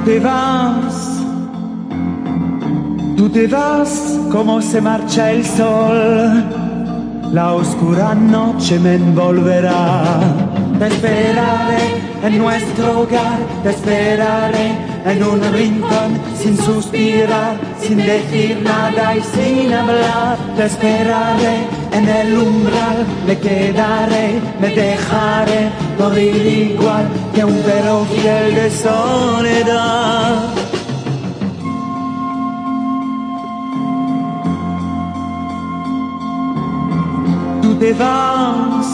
te vas, tú te vas como se marcha el sol, la oscura noche me envolverá. Te esperaré en nuestro hogar, te esperaré en un rincón sin suspirar, sin decir nada y sin hablar. Te esperaré en el umbral, me quedaré, me dejaré morir igual que un perro fiel de soledad. Te vas,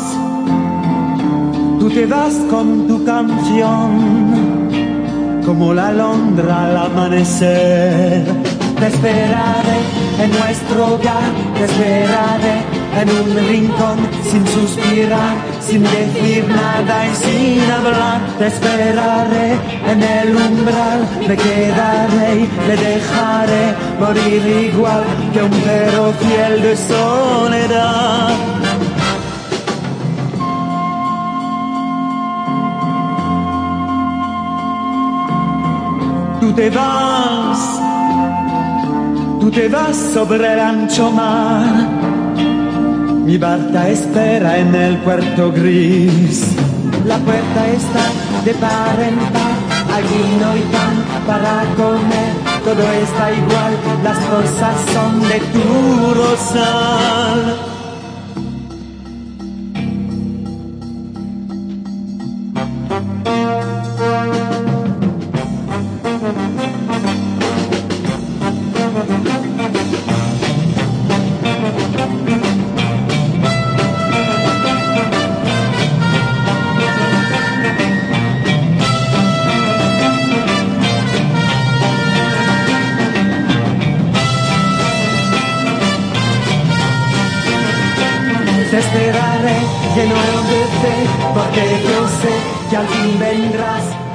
tú te vas con tu canción, como la alondra al amanecer. Te esperaré en nuestro hogar, te esperaré en un rincón sin suspirar, sin decir nada y sin hablar. Te esperaré en el umbral, me quedaré y me dejaré morir igual que un perro fiel de soledad. Te vas, tú te vas sobre el ancho mar. Mi barca espera en el puerto gris. La puerta está de par en par, allí no hay pan para comer. Todo está igual, las cosas son de tu rosal. Te esperaré lleno de fe, porque yo sé que al fin vendrás